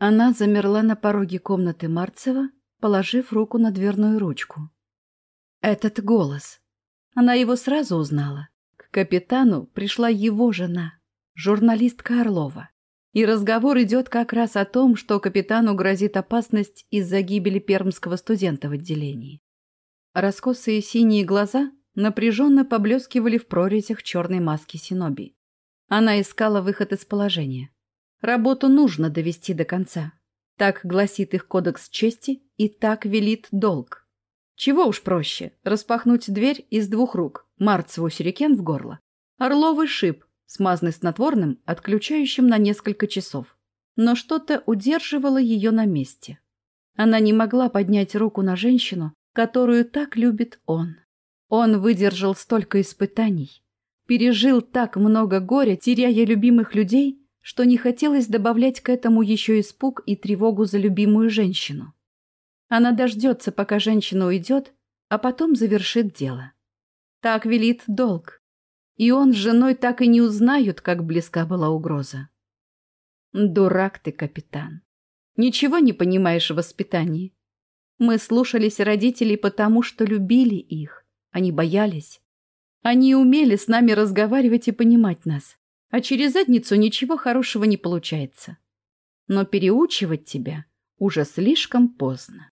Она замерла на пороге комнаты Марцева, положив руку на дверную ручку. Этот голос. Она его сразу узнала. К капитану пришла его жена, журналистка Орлова. И разговор идет как раз о том, что капитану грозит опасность из-за гибели пермского студента в отделении. Раскосые синие глаза напряженно поблескивали в прорезях черной маски Синоби. Она искала выход из положения. Работу нужно довести до конца. Так гласит их кодекс чести и так велит долг. Чего уж проще, распахнуть дверь из двух рук, Марцеву сюрикен в горло. Орловый шип, смазанный снотворным, отключающим на несколько часов. Но что-то удерживало ее на месте. Она не могла поднять руку на женщину, которую так любит он. Он выдержал столько испытаний, пережил так много горя, теряя любимых людей, что не хотелось добавлять к этому еще испуг и тревогу за любимую женщину. Она дождется, пока женщина уйдет, а потом завершит дело. Так велит долг. И он с женой так и не узнают, как близка была угроза. Дурак ты, капитан. Ничего не понимаешь в воспитании. Мы слушались родителей потому, что любили их. Они боялись. Они умели с нами разговаривать и понимать нас. А через задницу ничего хорошего не получается. Но переучивать тебя уже слишком поздно.